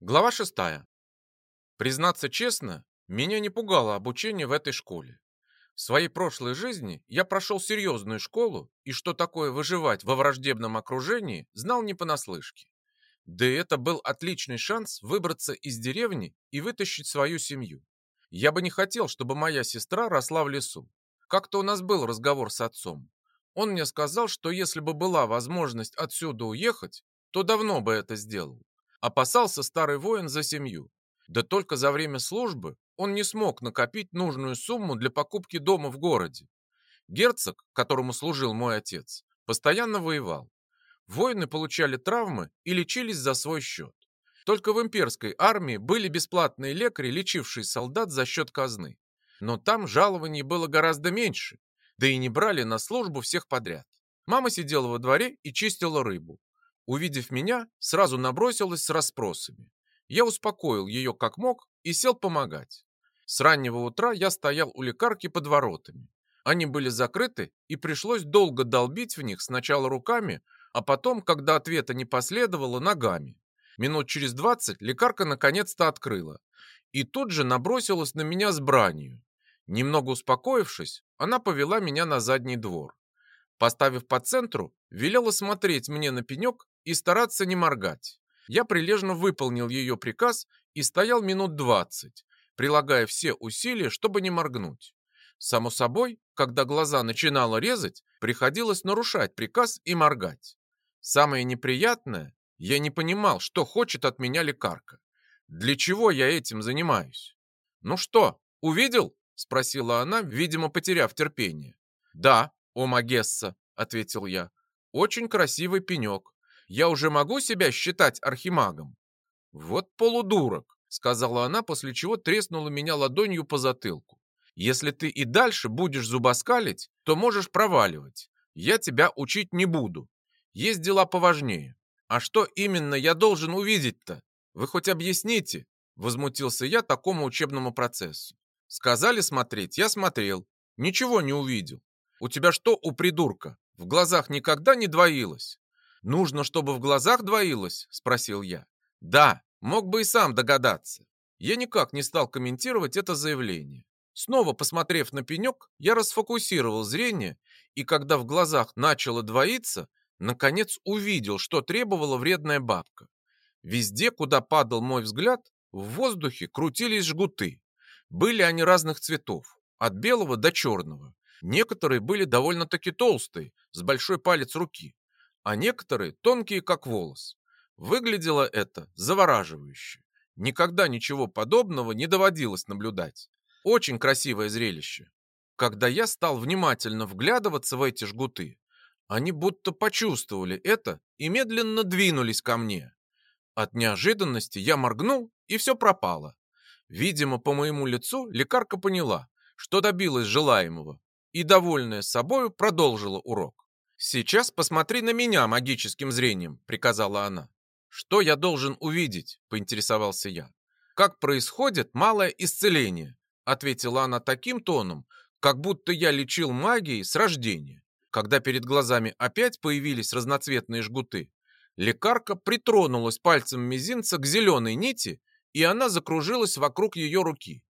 Глава шестая. Признаться честно, меня не пугало обучение в этой школе. В своей прошлой жизни я прошел серьезную школу, и что такое выживать во враждебном окружении, знал не понаслышке. Да и это был отличный шанс выбраться из деревни и вытащить свою семью. Я бы не хотел, чтобы моя сестра росла в лесу. Как-то у нас был разговор с отцом. Он мне сказал, что если бы была возможность отсюда уехать, то давно бы это сделал. Опасался старый воин за семью. Да только за время службы он не смог накопить нужную сумму для покупки дома в городе. Герцог, которому служил мой отец, постоянно воевал. Воины получали травмы и лечились за свой счет. Только в имперской армии были бесплатные лекари, лечившие солдат за счет казны. Но там жалований было гораздо меньше, да и не брали на службу всех подряд. Мама сидела во дворе и чистила рыбу. Увидев меня, сразу набросилась с расспросами. Я успокоил ее как мог и сел помогать. С раннего утра я стоял у лекарки под воротами. Они были закрыты, и пришлось долго долбить в них сначала руками, а потом, когда ответа не последовало, ногами. Минут через двадцать лекарка наконец-то открыла. И тут же набросилась на меня с бранью. Немного успокоившись, она повела меня на задний двор. Поставив по центру, велела смотреть мне на пенек и стараться не моргать. Я прилежно выполнил ее приказ и стоял минут двадцать, прилагая все усилия, чтобы не моргнуть. Само собой, когда глаза начинало резать, приходилось нарушать приказ и моргать. Самое неприятное, я не понимал, что хочет от меня лекарка. Для чего я этим занимаюсь? «Ну что, увидел?» – спросила она, видимо, потеряв терпение. «Да, о Магесса», – ответил я. «Очень красивый пенек я уже могу себя считать архимагом? Вот полудурок, сказала она, после чего треснула меня ладонью по затылку. Если ты и дальше будешь зубоскалить, то можешь проваливать. Я тебя учить не буду. Есть дела поважнее. А что именно я должен увидеть-то? Вы хоть объясните? Возмутился я такому учебному процессу. Сказали смотреть, я смотрел. Ничего не увидел. У тебя что у придурка? В глазах никогда не двоилось? «Нужно, чтобы в глазах двоилось?» – спросил я. «Да, мог бы и сам догадаться». Я никак не стал комментировать это заявление. Снова посмотрев на пенек, я расфокусировал зрение, и когда в глазах начало двоиться, наконец увидел, что требовала вредная бабка. Везде, куда падал мой взгляд, в воздухе крутились жгуты. Были они разных цветов, от белого до черного. Некоторые были довольно-таки толстые, с большой палец руки, а некоторые тонкие, как волос. Выглядело это завораживающе. Никогда ничего подобного не доводилось наблюдать. Очень красивое зрелище. Когда я стал внимательно вглядываться в эти жгуты, они будто почувствовали это и медленно двинулись ко мне. От неожиданности я моргнул, и все пропало. Видимо, по моему лицу лекарка поняла, что добилась желаемого, и, довольная собою, продолжила урок. «Сейчас посмотри на меня магическим зрением», — приказала она. «Что я должен увидеть?» — поинтересовался я. «Как происходит малое исцеление?» — ответила она таким тоном, как будто я лечил магией с рождения. Когда перед глазами опять появились разноцветные жгуты, лекарка притронулась пальцем мизинца к зеленой нити, и она закружилась вокруг ее руки.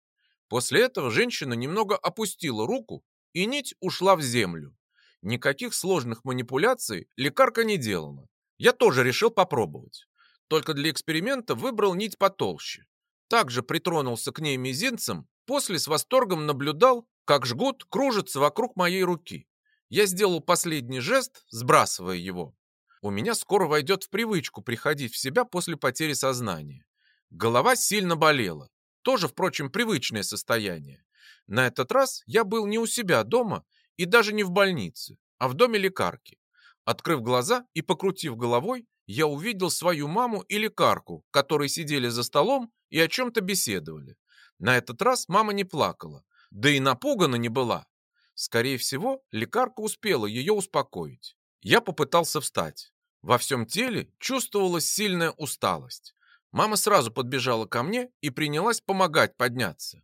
После этого женщина немного опустила руку, и нить ушла в землю. Никаких сложных манипуляций лекарка не делала. Я тоже решил попробовать. Только для эксперимента выбрал нить потолще. Также притронулся к ней мизинцем, после с восторгом наблюдал, как жгут кружится вокруг моей руки. Я сделал последний жест, сбрасывая его. У меня скоро войдет в привычку приходить в себя после потери сознания. Голова сильно болела. Тоже, впрочем, привычное состояние. На этот раз я был не у себя дома и даже не в больнице, а в доме лекарки. Открыв глаза и покрутив головой, я увидел свою маму и лекарку, которые сидели за столом и о чем-то беседовали. На этот раз мама не плакала, да и напугана не была. Скорее всего, лекарка успела ее успокоить. Я попытался встать. Во всем теле чувствовалась сильная усталость. Мама сразу подбежала ко мне и принялась помогать подняться.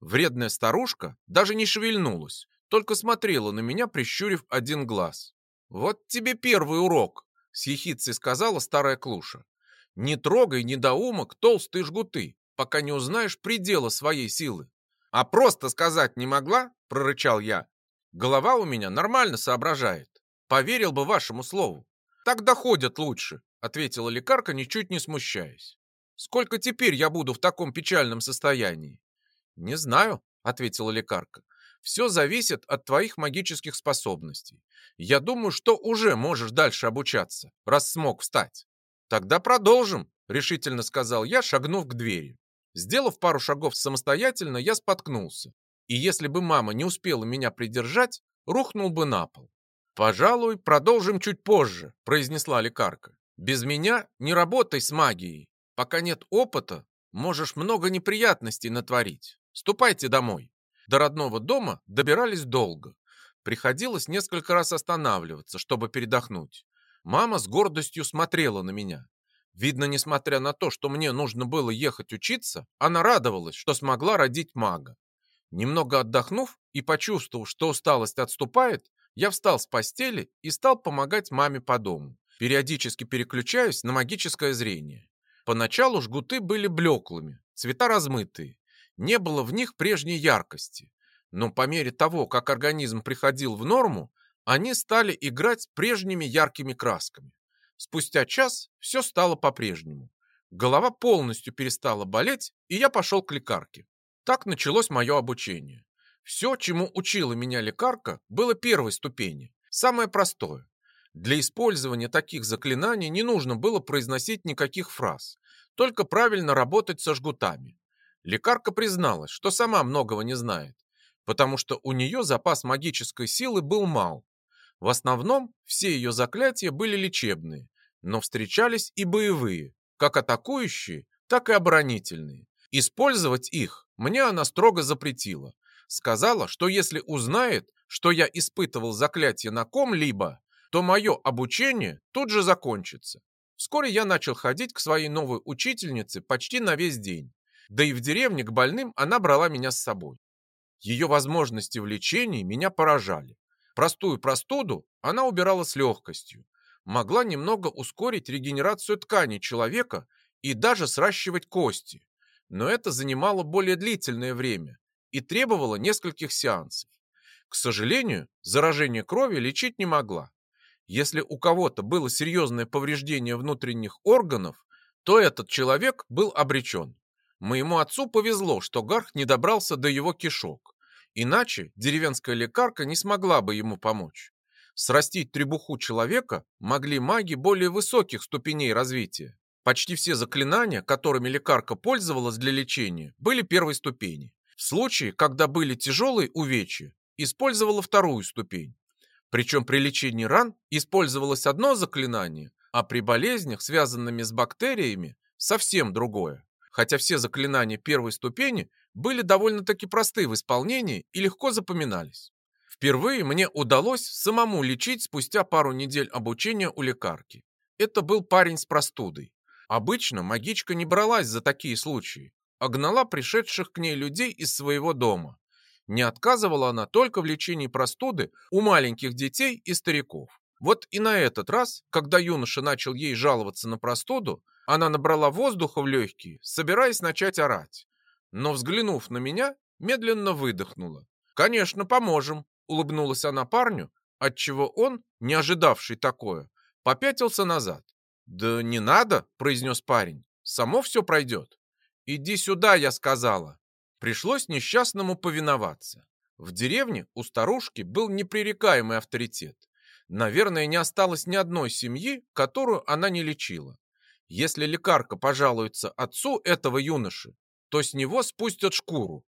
Вредная старушка даже не шевельнулась, только смотрела на меня, прищурив один глаз. «Вот тебе первый урок», — с ехицей сказала старая клуша. Не трогай, недоумок, толстые жгуты, пока не узнаешь предела своей силы. А просто сказать не могла, прорычал я. Голова у меня нормально соображает. Поверил бы вашему слову. Так доходят лучше, ответила лекарка, ничуть не смущаясь. Сколько теперь я буду в таком печальном состоянии? Не знаю, ответила лекарка. Все зависит от твоих магических способностей. Я думаю, что уже можешь дальше обучаться, раз смог встать. Тогда продолжим, решительно сказал я, шагнув к двери. Сделав пару шагов самостоятельно, я споткнулся. И если бы мама не успела меня придержать, рухнул бы на пол. «Пожалуй, продолжим чуть позже», – произнесла лекарка. «Без меня не работай с магией. Пока нет опыта, можешь много неприятностей натворить. Ступайте домой». До родного дома добирались долго. Приходилось несколько раз останавливаться, чтобы передохнуть. Мама с гордостью смотрела на меня. Видно, несмотря на то, что мне нужно было ехать учиться, она радовалась, что смогла родить мага. Немного отдохнув и почувствовав, что усталость отступает, я встал с постели и стал помогать маме по дому, периодически переключаясь на магическое зрение. Поначалу жгуты были блеклыми, цвета размытые, не было в них прежней яркости, но по мере того, как организм приходил в норму, они стали играть прежними яркими красками. Спустя час все стало по-прежнему. Голова полностью перестала болеть, и я пошел к лекарке. Так началось мое обучение. Все, чему учила меня лекарка, было первой ступени, самое простое. Для использования таких заклинаний не нужно было произносить никаких фраз, только правильно работать со жгутами. Лекарка призналась, что сама многого не знает, потому что у нее запас магической силы был мал. В основном все ее заклятия были лечебные, но встречались и боевые, как атакующие, так и оборонительные. Использовать их мне она строго запретила, Сказала, что если узнает, что я испытывал заклятие на ком-либо, то мое обучение тут же закончится. Вскоре я начал ходить к своей новой учительнице почти на весь день. Да и в деревне к больным она брала меня с собой. Ее возможности в лечении меня поражали. Простую простуду она убирала с легкостью. Могла немного ускорить регенерацию тканей человека и даже сращивать кости. Но это занимало более длительное время, и требовала нескольких сеансов. К сожалению, заражение крови лечить не могла. Если у кого-то было серьезное повреждение внутренних органов, то этот человек был обречен. Моему отцу повезло, что Гарх не добрался до его кишок. Иначе деревенская лекарка не смогла бы ему помочь. Срастить требуху человека могли маги более высоких ступеней развития. Почти все заклинания, которыми лекарка пользовалась для лечения, были первой ступени. В случае, когда были тяжелые увечья, использовала вторую ступень. Причем при лечении ран использовалось одно заклинание, а при болезнях, связанными с бактериями, совсем другое. Хотя все заклинания первой ступени были довольно-таки просты в исполнении и легко запоминались. Впервые мне удалось самому лечить спустя пару недель обучения у лекарки. Это был парень с простудой. Обычно магичка не бралась за такие случаи, огнала пришедших к ней людей из своего дома. Не отказывала она только в лечении простуды у маленьких детей и стариков. Вот и на этот раз, когда юноша начал ей жаловаться на простуду, она набрала воздуха в легкие, собираясь начать орать. Но, взглянув на меня, медленно выдохнула. «Конечно, поможем», — улыбнулась она парню, отчего он, не ожидавший такое, попятился назад. «Да не надо», — произнес парень, — «само все пройдет». «Иди сюда», я сказала. Пришлось несчастному повиноваться. В деревне у старушки был непререкаемый авторитет. Наверное, не осталось ни одной семьи, которую она не лечила. Если лекарка пожалуется отцу этого юноши, то с него спустят шкуру.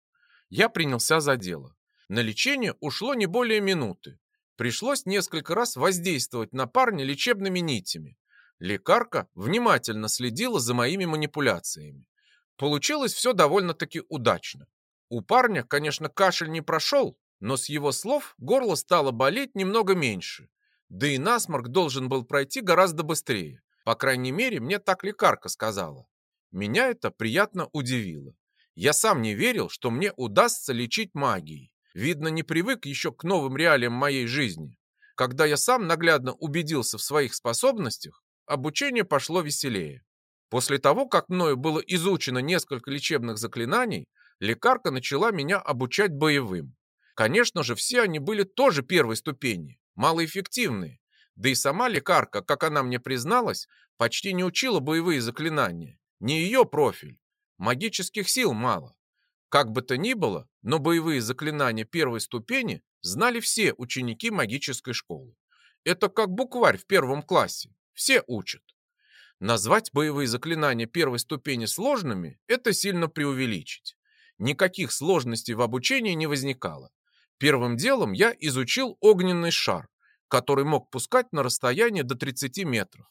Я принялся за дело. На лечение ушло не более минуты. Пришлось несколько раз воздействовать на парня лечебными нитями. Лекарка внимательно следила за моими манипуляциями. Получилось все довольно-таки удачно. У парня, конечно, кашель не прошел, но с его слов горло стало болеть немного меньше. Да и насморк должен был пройти гораздо быстрее. По крайней мере, мне так лекарка сказала. Меня это приятно удивило. Я сам не верил, что мне удастся лечить магией. Видно, не привык еще к новым реалиям моей жизни. Когда я сам наглядно убедился в своих способностях, обучение пошло веселее. После того, как мною было изучено несколько лечебных заклинаний, лекарка начала меня обучать боевым. Конечно же, все они были тоже первой ступени, малоэффективные. Да и сама лекарка, как она мне призналась, почти не учила боевые заклинания. Не ее профиль. Магических сил мало. Как бы то ни было, но боевые заклинания первой ступени знали все ученики магической школы. Это как букварь в первом классе. Все учат. Назвать боевые заклинания первой ступени сложными – это сильно преувеличить. Никаких сложностей в обучении не возникало. Первым делом я изучил огненный шар, который мог пускать на расстояние до 30 метров.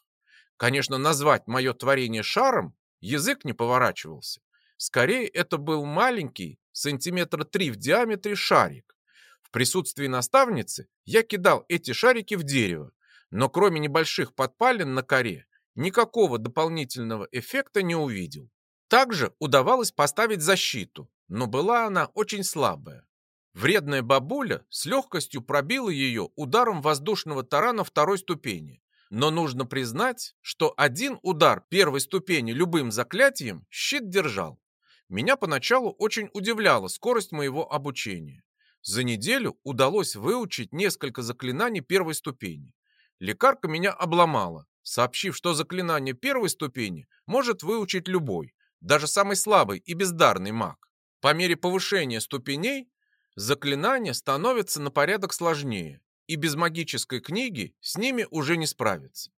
Конечно, назвать мое творение шаром язык не поворачивался. Скорее, это был маленький, сантиметра три в диаметре шарик. В присутствии наставницы я кидал эти шарики в дерево, но кроме небольших подпалин на коре, никакого дополнительного эффекта не увидел. Также удавалось поставить защиту, но была она очень слабая. Вредная бабуля с легкостью пробила ее ударом воздушного тарана второй ступени. Но нужно признать, что один удар первой ступени любым заклятием щит держал. Меня поначалу очень удивляла скорость моего обучения. За неделю удалось выучить несколько заклинаний первой ступени. Лекарка меня обломала, сообщив, что заклинание первой ступени может выучить любой, даже самый слабый и бездарный маг. По мере повышения ступеней заклинания становятся на порядок сложнее, и без магической книги с ними уже не справиться.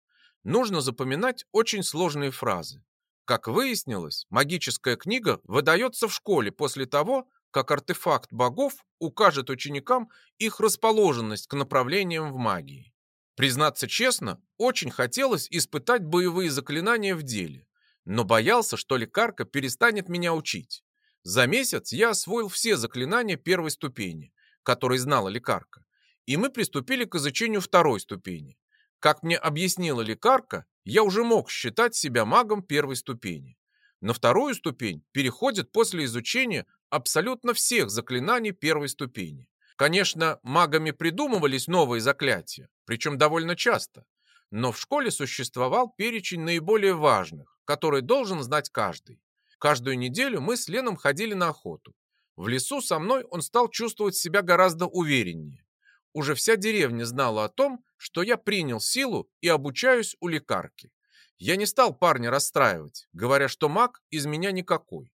Нужно запоминать очень сложные фразы. Как выяснилось, магическая книга выдается в школе после того, как артефакт богов укажет ученикам их расположенность к направлениям в магии. Признаться честно, очень хотелось испытать боевые заклинания в деле, но боялся, что лекарка перестанет меня учить. За месяц я освоил все заклинания первой ступени, которые знала лекарка, и мы приступили к изучению второй ступени. Как мне объяснила лекарка, я уже мог считать себя магом первой ступени. На вторую ступень переходит после изучения абсолютно всех заклинаний первой ступени. Конечно, магами придумывались новые заклятия, причем довольно часто, но в школе существовал перечень наиболее важных, который должен знать каждый. Каждую неделю мы с Леном ходили на охоту. В лесу со мной он стал чувствовать себя гораздо увереннее. Уже вся деревня знала о том, что я принял силу и обучаюсь у лекарки. Я не стал парня расстраивать, говоря, что маг из меня никакой.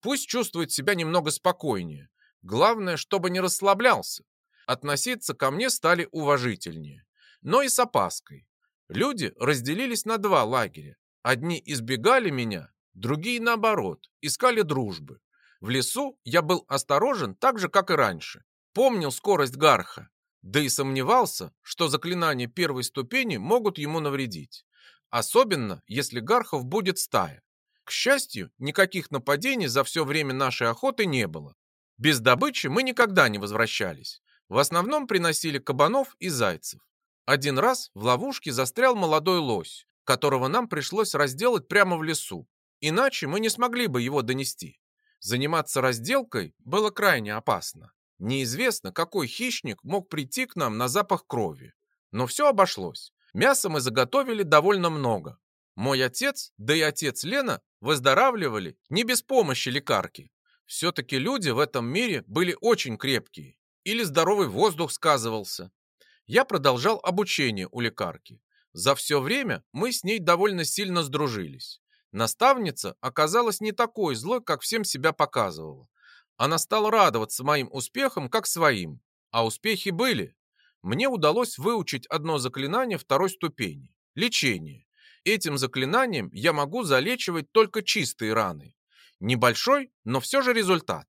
Пусть чувствует себя немного спокойнее. Главное, чтобы не расслаблялся. Относиться ко мне стали уважительнее, но и с опаской. Люди разделились на два лагеря. Одни избегали меня, Другие, наоборот, искали дружбы. В лесу я был осторожен так же, как и раньше. Помнил скорость Гарха, да и сомневался, что заклинания первой ступени могут ему навредить. Особенно, если Гархов будет стая. К счастью, никаких нападений за все время нашей охоты не было. Без добычи мы никогда не возвращались. В основном приносили кабанов и зайцев. Один раз в ловушке застрял молодой лось, которого нам пришлось разделать прямо в лесу. Иначе мы не смогли бы его донести. Заниматься разделкой было крайне опасно. Неизвестно, какой хищник мог прийти к нам на запах крови. Но все обошлось. Мяса мы заготовили довольно много. Мой отец, да и отец Лена выздоравливали не без помощи лекарки. Все-таки люди в этом мире были очень крепкие. Или здоровый воздух сказывался. Я продолжал обучение у лекарки. За все время мы с ней довольно сильно сдружились. Наставница оказалась не такой злой, как всем себя показывала. Она стала радоваться моим успехам, как своим. А успехи были. Мне удалось выучить одно заклинание второй ступени – лечение. Этим заклинанием я могу залечивать только чистые раны. Небольшой, но все же результат.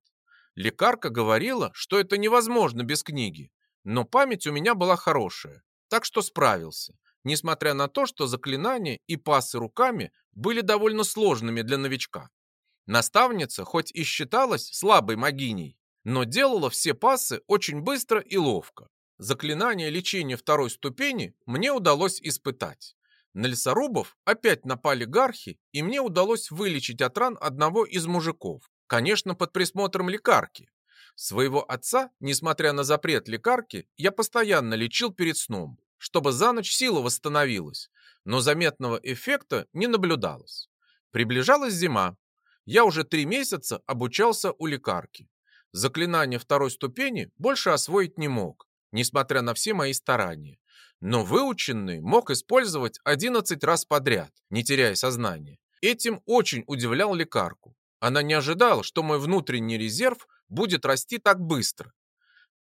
Лекарка говорила, что это невозможно без книги, но память у меня была хорошая, так что справился несмотря на то, что заклинания и пасы руками были довольно сложными для новичка. Наставница хоть и считалась слабой магиней, но делала все пасы очень быстро и ловко. Заклинание лечения второй ступени мне удалось испытать. На лесорубов опять напали гархи, и мне удалось вылечить от ран одного из мужиков, конечно, под присмотром лекарки. Своего отца, несмотря на запрет лекарки, я постоянно лечил перед сном чтобы за ночь сила восстановилась, но заметного эффекта не наблюдалось. Приближалась зима. Я уже три месяца обучался у лекарки. Заклинание второй ступени больше освоить не мог, несмотря на все мои старания. Но выученный мог использовать 11 раз подряд, не теряя сознания. Этим очень удивлял лекарку. Она не ожидала, что мой внутренний резерв будет расти так быстро.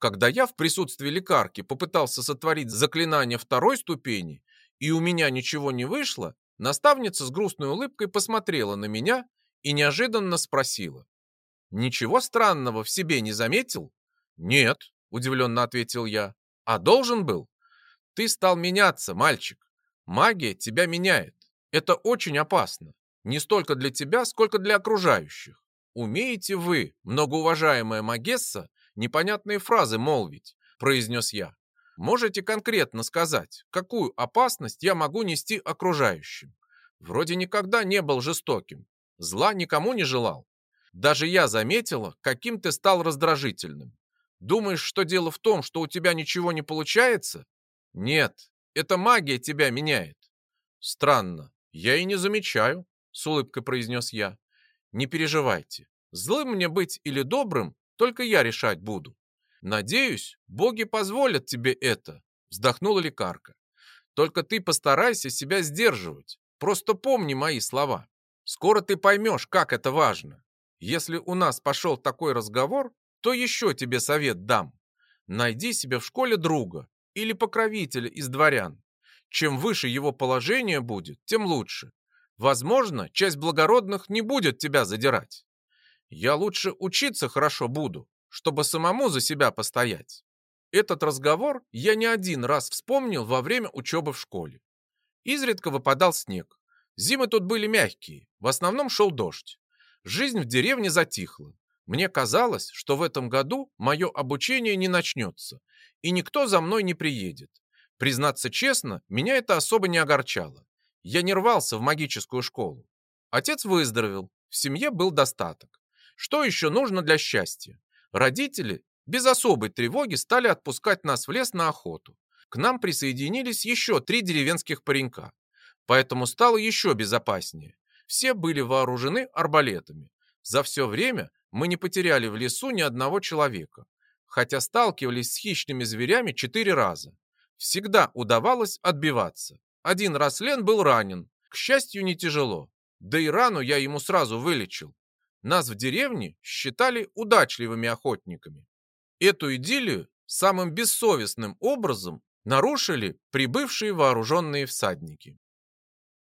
Когда я в присутствии лекарки попытался сотворить заклинание второй ступени, и у меня ничего не вышло, наставница с грустной улыбкой посмотрела на меня и неожиданно спросила. Ничего странного в себе не заметил? Нет, удивленно ответил я. А должен был? Ты стал меняться, мальчик. Магия тебя меняет. Это очень опасно. Не столько для тебя, сколько для окружающих. Умеете вы, многоуважаемая Магесса, непонятные фразы молвить, произнес я. Можете конкретно сказать, какую опасность я могу нести окружающим? Вроде никогда не был жестоким. Зла никому не желал. Даже я заметила, каким ты стал раздражительным. Думаешь, что дело в том, что у тебя ничего не получается? Нет, это магия тебя меняет. Странно, я и не замечаю, с улыбкой произнес я. Не переживайте, злым мне быть или добрым, только я решать буду. Надеюсь, боги позволят тебе это, вздохнула лекарка. Только ты постарайся себя сдерживать. Просто помни мои слова. Скоро ты поймешь, как это важно. Если у нас пошел такой разговор, то еще тебе совет дам. Найди себе в школе друга или покровителя из дворян. Чем выше его положение будет, тем лучше. Возможно, часть благородных не будет тебя задирать. Я лучше учиться хорошо буду, чтобы самому за себя постоять. Этот разговор я не один раз вспомнил во время учебы в школе. Изредка выпадал снег. Зимы тут были мягкие, в основном шел дождь. Жизнь в деревне затихла. Мне казалось, что в этом году мое обучение не начнется, и никто за мной не приедет. Признаться честно, меня это особо не огорчало. Я не рвался в магическую школу. Отец выздоровел, в семье был достаток. Что еще нужно для счастья? Родители без особой тревоги стали отпускать нас в лес на охоту. К нам присоединились еще три деревенских паренька. Поэтому стало еще безопаснее. Все были вооружены арбалетами. За все время мы не потеряли в лесу ни одного человека, хотя сталкивались с хищными зверями четыре раза. Всегда удавалось отбиваться. Один раз Лен был ранен, к счастью, не тяжело. Да и рану я ему сразу вылечил. Нас в деревне считали удачливыми охотниками. Эту идиллию самым бессовестным образом нарушили прибывшие вооруженные всадники.